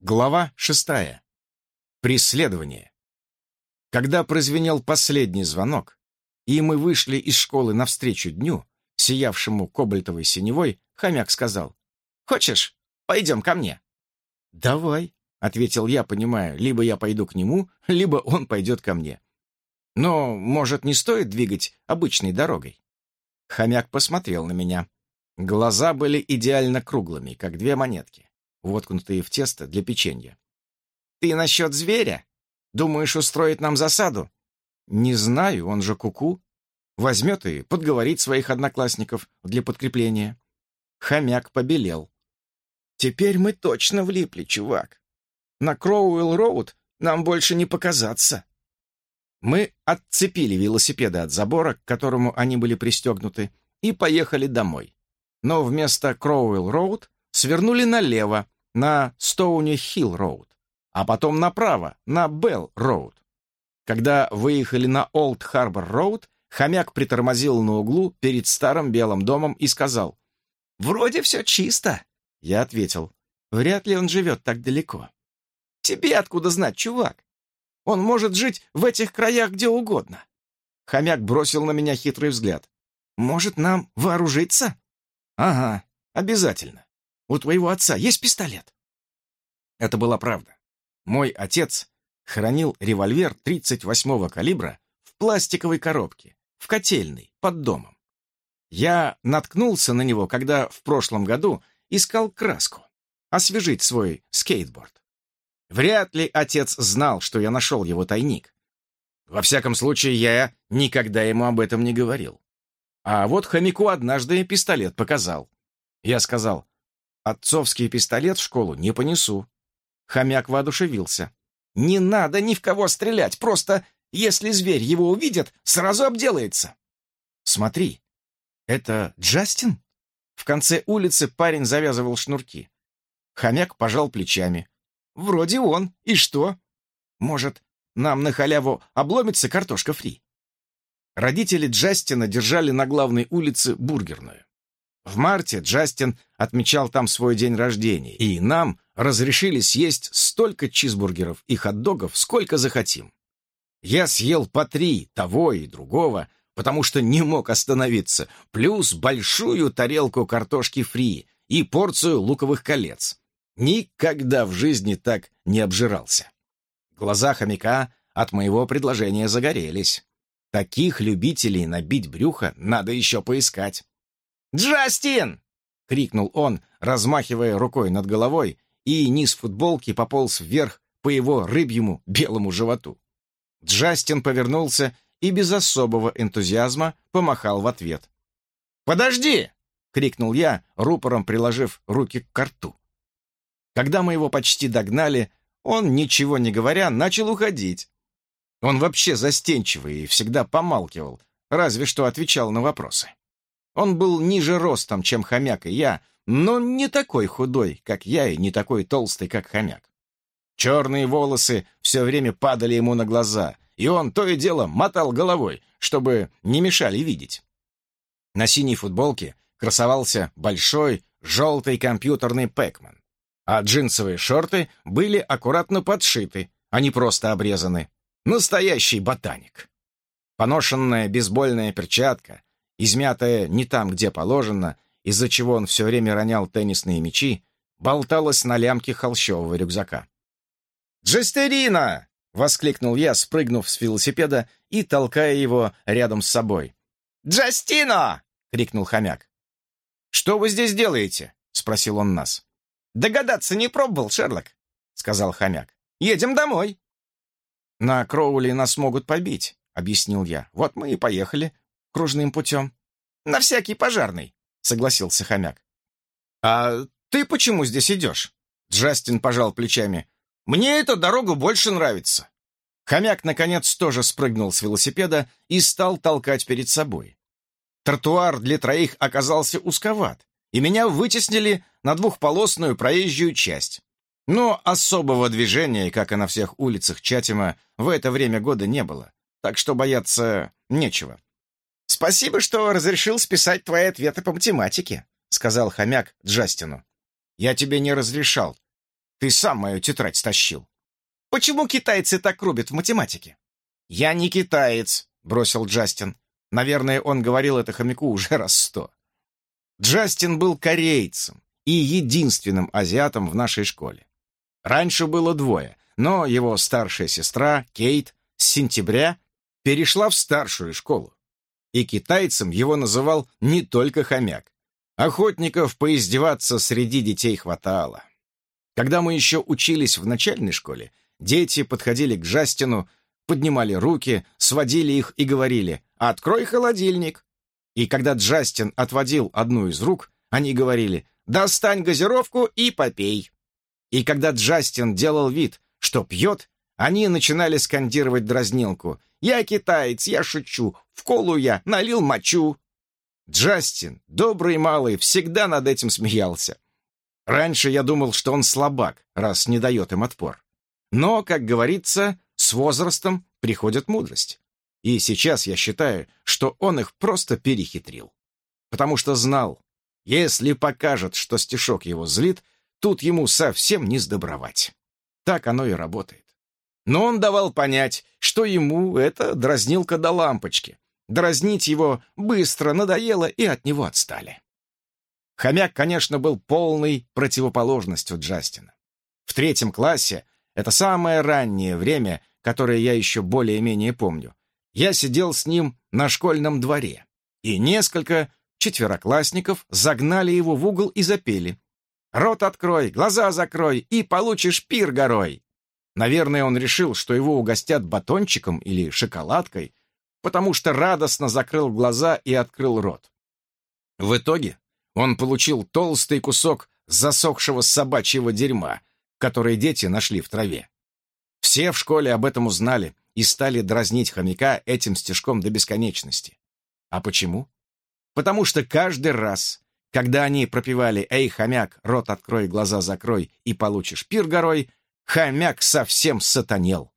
Глава шестая. Преследование. Когда прозвенел последний звонок, и мы вышли из школы навстречу дню, сиявшему кобальтовой синевой, хомяк сказал, «Хочешь, пойдем ко мне?» «Давай», — ответил я, понимая, либо я пойду к нему, либо он пойдет ко мне. «Но, может, не стоит двигать обычной дорогой?» Хомяк посмотрел на меня. Глаза были идеально круглыми, как две монетки воткнутые в тесто для печенья. «Ты насчет зверя? Думаешь устроить нам засаду?» «Не знаю, он же куку. -ку. Возьмет и подговорит своих одноклассников для подкрепления». Хомяк побелел. «Теперь мы точно влипли, чувак. На Кроуэлл-Роуд нам больше не показаться». Мы отцепили велосипеды от забора, к которому они были пристегнуты, и поехали домой. Но вместо Кроуэлл-Роуд свернули налево, на Стоуни-Хилл-Роуд, а потом направо, на Белл-Роуд. Когда выехали на Олд-Харбор-Роуд, хомяк притормозил на углу перед старым белым домом и сказал, «Вроде все чисто». Я ответил, «Вряд ли он живет так далеко». «Тебе откуда знать, чувак? Он может жить в этих краях где угодно». Хомяк бросил на меня хитрый взгляд. «Может, нам вооружиться?» «Ага, обязательно. У твоего отца есть пистолет?» Это была правда. Мой отец хранил револьвер 38-го калибра в пластиковой коробке, в котельной, под домом. Я наткнулся на него, когда в прошлом году искал краску, освежить свой скейтборд. Вряд ли отец знал, что я нашел его тайник. Во всяком случае, я никогда ему об этом не говорил. А вот хомяку однажды пистолет показал. Я сказал, Отцовский пистолет в школу не понесу. Хомяк воодушевился. Не надо ни в кого стрелять, просто, если зверь его увидит, сразу обделается. Смотри, это Джастин? В конце улицы парень завязывал шнурки. Хомяк пожал плечами. Вроде он. И что? Может, нам на халяву обломится картошка фри? Родители Джастина держали на главной улице бургерную. В марте Джастин отмечал там свой день рождения, и нам разрешили съесть столько чизбургеров и хот-догов, сколько захотим. Я съел по три того и другого, потому что не мог остановиться, плюс большую тарелку картошки фри и порцию луковых колец. Никогда в жизни так не обжирался. Глаза хомяка от моего предложения загорелись. Таких любителей набить брюхо надо еще поискать. «Джастин!» — крикнул он, размахивая рукой над головой, и низ футболки пополз вверх по его рыбьему белому животу. Джастин повернулся и без особого энтузиазма помахал в ответ. «Подожди!» — крикнул я, рупором приложив руки к рту. Когда мы его почти догнали, он, ничего не говоря, начал уходить. Он вообще застенчивый и всегда помалкивал, разве что отвечал на вопросы. Он был ниже ростом, чем хомяк и я, но не такой худой, как я, и не такой толстый, как хомяк. Черные волосы все время падали ему на глаза, и он то и дело мотал головой, чтобы не мешали видеть. На синей футболке красовался большой желтый компьютерный Пэкман, а джинсовые шорты были аккуратно подшиты, а не просто обрезаны. Настоящий ботаник. Поношенная бейсбольная перчатка, измятая не там, где положено, из-за чего он все время ронял теннисные мячи, болталась на лямке холщового рюкзака. «Джестерина!» — воскликнул я, спрыгнув с велосипеда и толкая его рядом с собой. «Джастино!» — крикнул хомяк. «Что вы здесь делаете?» — спросил он нас. «Догадаться не пробовал, Шерлок», — сказал хомяк. «Едем домой». «На Кроули нас могут побить», — объяснил я. «Вот мы и поехали кружным путем. «На всякий пожарный», — согласился хомяк. «А ты почему здесь идешь?» Джастин пожал плечами. «Мне эта дорога больше нравится». Хомяк, наконец, тоже спрыгнул с велосипеда и стал толкать перед собой. Тротуар для троих оказался узковат, и меня вытеснили на двухполосную проезжую часть. Но особого движения, как и на всех улицах Чатима, в это время года не было, так что бояться нечего. «Спасибо, что разрешил списать твои ответы по математике», — сказал хомяк Джастину. «Я тебе не разрешал. Ты сам мою тетрадь стащил. Почему китайцы так рубят в математике? Я не китаец, бросил Джастин. Наверное, он говорил это хомяку уже раз сто. Джастин был корейцем и единственным азиатом в нашей школе. Раньше было двое, но его старшая сестра, Кейт, с сентября перешла в старшую школу. И китайцем его называл не только хомяк. Охотников поиздеваться среди детей хватало. Когда мы еще учились в начальной школе, дети подходили к Джастину, поднимали руки, сводили их и говорили «Открой холодильник!» И когда Джастин отводил одну из рук, они говорили «Достань газировку и попей». И когда Джастин делал вид, что пьет, они начинали скандировать дразнилку «Я китаец, я шучу, в колу я налил мочу». Джастин, добрый малый, всегда над этим смеялся. Раньше я думал, что он слабак, раз не дает им отпор. Но, как говорится, с возрастом приходит мудрость. И сейчас я считаю, что он их просто перехитрил. Потому что знал, если покажет, что стишок его злит, тут ему совсем не сдобровать. Так оно и работает. Но он давал понять, что ему это дразнилка до лампочки. Дразнить его быстро надоело и от него отстали. Хомяк, конечно, был полной противоположностью Джастина. В третьем классе, это самое раннее время, которое я еще более-менее помню, я сидел с ним на школьном дворе, и несколько четвероклассников загнали его в угол и запели. «Рот открой, глаза закрой, и получишь пир горой!» Наверное, он решил, что его угостят батончиком или шоколадкой, потому что радостно закрыл глаза и открыл рот. В итоге он получил толстый кусок засохшего собачьего дерьма, который дети нашли в траве. Все в школе об этом узнали и стали дразнить хомяка этим стежком до бесконечности. А почему? Потому что каждый раз, когда они пропевали «Эй, хомяк, рот открой, глаза закрой и получишь пир горой», хомяк совсем сатанел.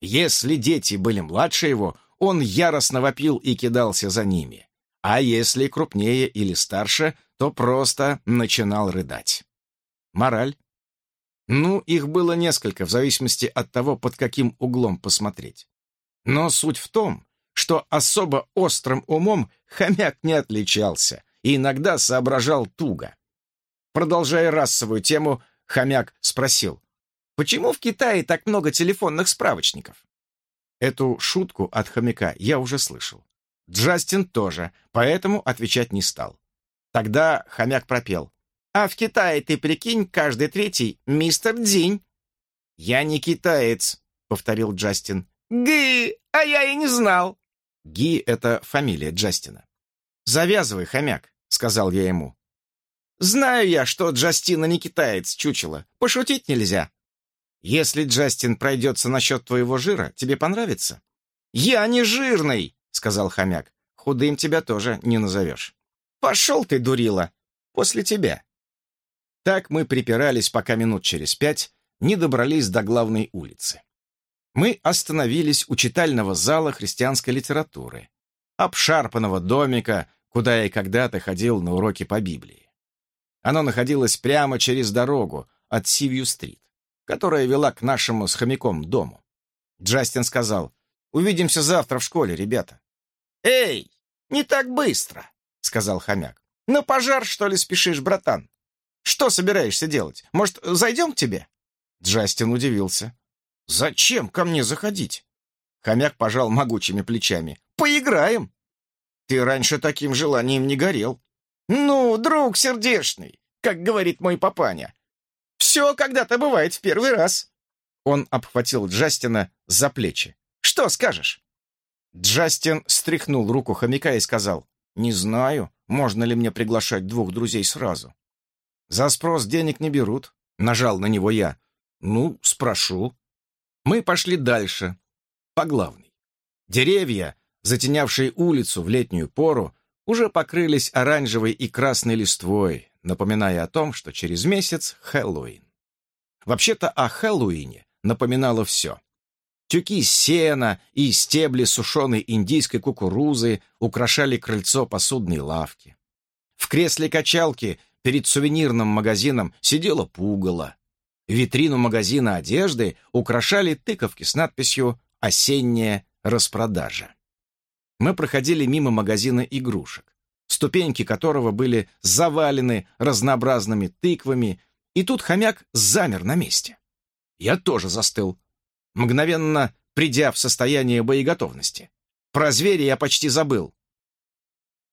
Если дети были младше его, он яростно вопил и кидался за ними. А если крупнее или старше, то просто начинал рыдать. Мораль. Ну, их было несколько, в зависимости от того, под каким углом посмотреть. Но суть в том, что особо острым умом хомяк не отличался и иногда соображал туго. Продолжая расовую тему, хомяк спросил, Почему в Китае так много телефонных справочников? Эту шутку от хомяка я уже слышал. Джастин тоже, поэтому отвечать не стал. Тогда хомяк пропел. «А в Китае, ты прикинь, каждый третий — мистер Дзинь». «Я не китаец», — повторил Джастин. «Ги, а я и не знал». Ги — это фамилия Джастина. «Завязывай, хомяк», — сказал я ему. «Знаю я, что Джастина не китаец, чучело. Пошутить нельзя». Если Джастин пройдется насчет твоего жира, тебе понравится?» «Я не жирный!» — сказал хомяк. «Худым тебя тоже не назовешь». «Пошел ты, дурила! После тебя!» Так мы припирались, пока минут через пять не добрались до главной улицы. Мы остановились у читального зала христианской литературы, обшарпанного домика, куда я когда-то ходил на уроки по Библии. Оно находилось прямо через дорогу от Сивью-стрит которая вела к нашему с хомяком дому. Джастин сказал, «Увидимся завтра в школе, ребята». «Эй, не так быстро», — сказал хомяк. «На пожар, что ли, спешишь, братан? Что собираешься делать? Может, зайдем к тебе?» Джастин удивился. «Зачем ко мне заходить?» Хомяк пожал могучими плечами. «Поиграем!» «Ты раньше таким желанием не горел». «Ну, друг сердечный, как говорит мой папаня, все когда-то бывает в первый раз». Он обхватил Джастина за плечи. «Что скажешь?» Джастин стряхнул руку хомяка и сказал, «Не знаю, можно ли мне приглашать двух друзей сразу». «За спрос денег не берут», — нажал на него я. «Ну, спрошу». Мы пошли дальше, по главной. Деревья, затенявшие улицу в летнюю пору, уже покрылись оранжевой и красной листвой, напоминая о том, что через месяц Хэллоуин. Вообще-то о Хэллоуине напоминало все. Тюки сена и стебли сушеной индийской кукурузы украшали крыльцо посудной лавки. В кресле качалки перед сувенирным магазином сидела пугало. Витрину магазина одежды украшали тыковки с надписью «Осенняя распродажа». Мы проходили мимо магазина игрушек, ступеньки которого были завалены разнообразными тыквами, и тут хомяк замер на месте. Я тоже застыл, мгновенно придя в состояние боеготовности. Про зверя я почти забыл.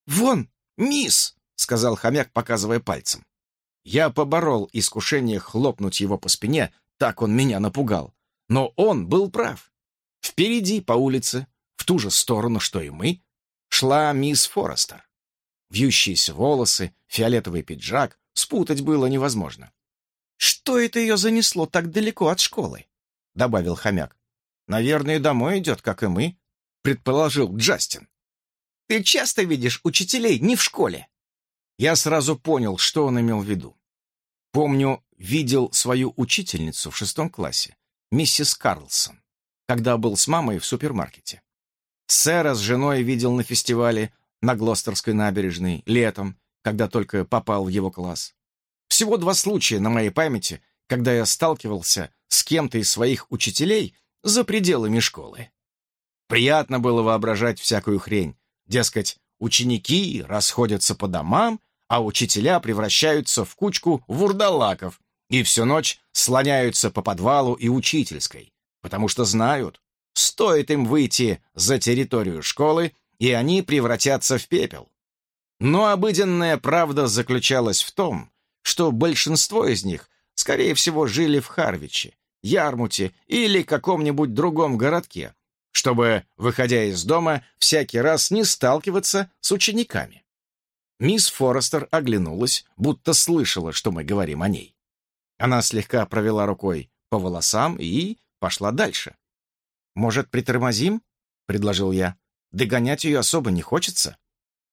«Вон, мисс!» — сказал хомяк, показывая пальцем. Я поборол искушение хлопнуть его по спине, так он меня напугал. Но он был прав. Впереди по улице, в ту же сторону, что и мы, шла мисс Форестер. Вьющиеся волосы, фиолетовый пиджак, спутать было невозможно. «Что это ее занесло так далеко от школы?» — добавил хомяк. «Наверное, домой идет, как и мы», — предположил Джастин. «Ты часто видишь учителей не в школе?» Я сразу понял, что он имел в виду. Помню, видел свою учительницу в шестом классе, миссис Карлсон, когда был с мамой в супермаркете. Сэра с женой видел на фестивале на Глостерской набережной летом, когда только попал в его класс. Всего два случая на моей памяти, когда я сталкивался с кем-то из своих учителей за пределами школы. Приятно было воображать всякую хрень. Дескать, ученики расходятся по домам, а учителя превращаются в кучку вурдалаков и всю ночь слоняются по подвалу и учительской, потому что знают, стоит им выйти за территорию школы, и они превратятся в пепел. Но обыденная правда заключалась в том, что большинство из них, скорее всего, жили в Харвиче, Ярмуте или каком-нибудь другом городке, чтобы, выходя из дома, всякий раз не сталкиваться с учениками. Мисс Форестер оглянулась, будто слышала, что мы говорим о ней. Она слегка провела рукой по волосам и пошла дальше. «Может, притормозим?» — предложил я. «Догонять ее особо не хочется».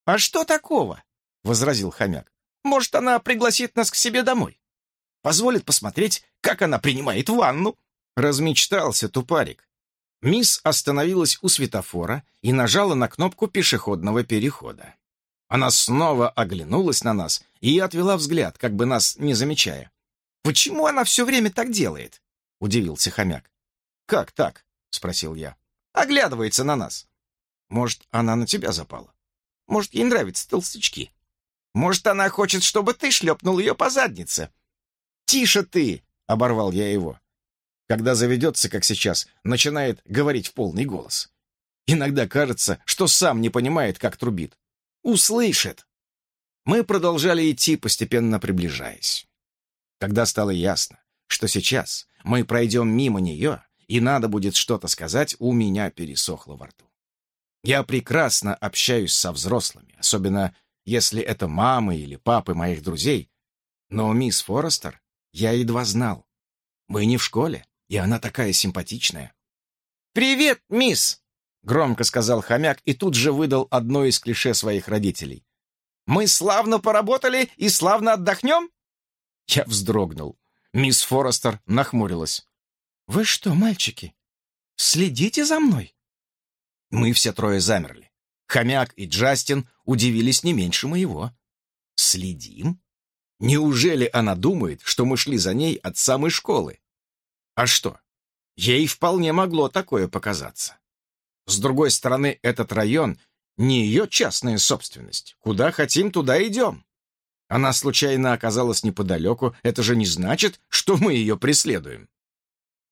«А что такого?» — возразил хомяк. «Может, она пригласит нас к себе домой? Позволит посмотреть, как она принимает ванну?» Размечтался тупарик. Мисс остановилась у светофора и нажала на кнопку пешеходного перехода. Она снова оглянулась на нас и отвела взгляд, как бы нас не замечая. «Почему она все время так делает?» — удивился хомяк. «Как так?» — спросил я. «Оглядывается на нас. Может, она на тебя запала? Может, ей нравятся толстячки? Может, она хочет, чтобы ты шлепнул ее по заднице?» «Тише ты!» — оборвал я его. Когда заведется, как сейчас, начинает говорить в полный голос. Иногда кажется, что сам не понимает, как трубит услышит. Мы продолжали идти, постепенно приближаясь. Когда стало ясно, что сейчас мы пройдем мимо нее, и надо будет что-то сказать, у меня пересохло во рту. Я прекрасно общаюсь со взрослыми, особенно если это мамы или папы моих друзей, но мисс Форестер я едва знал. Мы не в школе, и она такая симпатичная. «Привет, мисс!» — громко сказал хомяк и тут же выдал одно из клише своих родителей. «Мы славно поработали и славно отдохнем?» Я вздрогнул. Мисс Форестер нахмурилась. «Вы что, мальчики, следите за мной?» Мы все трое замерли. Хомяк и Джастин удивились не меньше моего. «Следим? Неужели она думает, что мы шли за ней от самой школы? А что? Ей вполне могло такое показаться. С другой стороны, этот район не ее частная собственность. Куда хотим, туда идем. Она случайно оказалась неподалеку, это же не значит, что мы ее преследуем.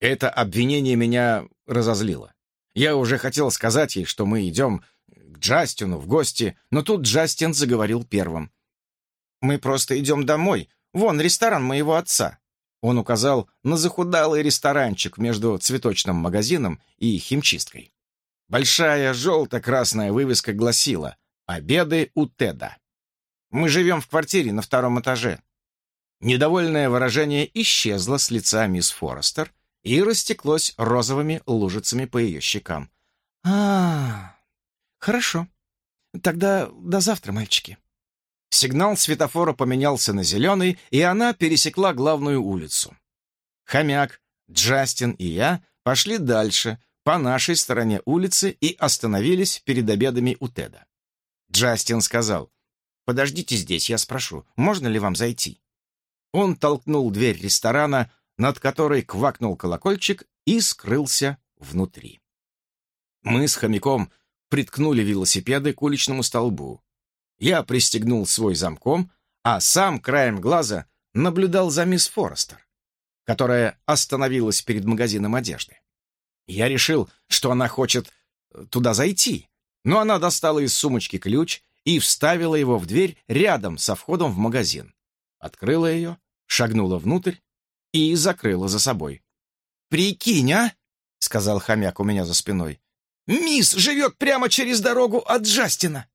Это обвинение меня разозлило. Я уже хотел сказать ей, что мы идем к Джастину в гости, но тут Джастин заговорил первым. «Мы просто идем домой. Вон ресторан моего отца». Он указал на захудалый ресторанчик между цветочным магазином и химчисткой. Большая желто-красная вывеска гласила «Обеды у Теда». «Мы живем в квартире на втором этаже». Недовольное выражение исчезло с лица мисс Форестер и растеклось розовыми лужицами по ее щекам. а, хорошо. Тогда до завтра, мальчики». Сигнал светофора поменялся на зеленый, и она пересекла главную улицу. Хомяк, Джастин и я пошли дальше, по нашей стороне улицы и остановились перед обедами у Теда. Джастин сказал, «Подождите здесь, я спрошу, можно ли вам зайти?» Он толкнул дверь ресторана, над которой квакнул колокольчик и скрылся внутри. Мы с хомяком приткнули велосипеды к уличному столбу. Я пристегнул свой замком, а сам краем глаза наблюдал за мисс Форестер, которая остановилась перед магазином одежды. Я решил, что она хочет э, туда зайти, но она достала из сумочки ключ и вставила его в дверь рядом со входом в магазин. Открыла ее, шагнула внутрь и закрыла за собой. «Прикинь, а!» — сказал хомяк у меня за спиной. «Мисс живет прямо через дорогу от Джастина!»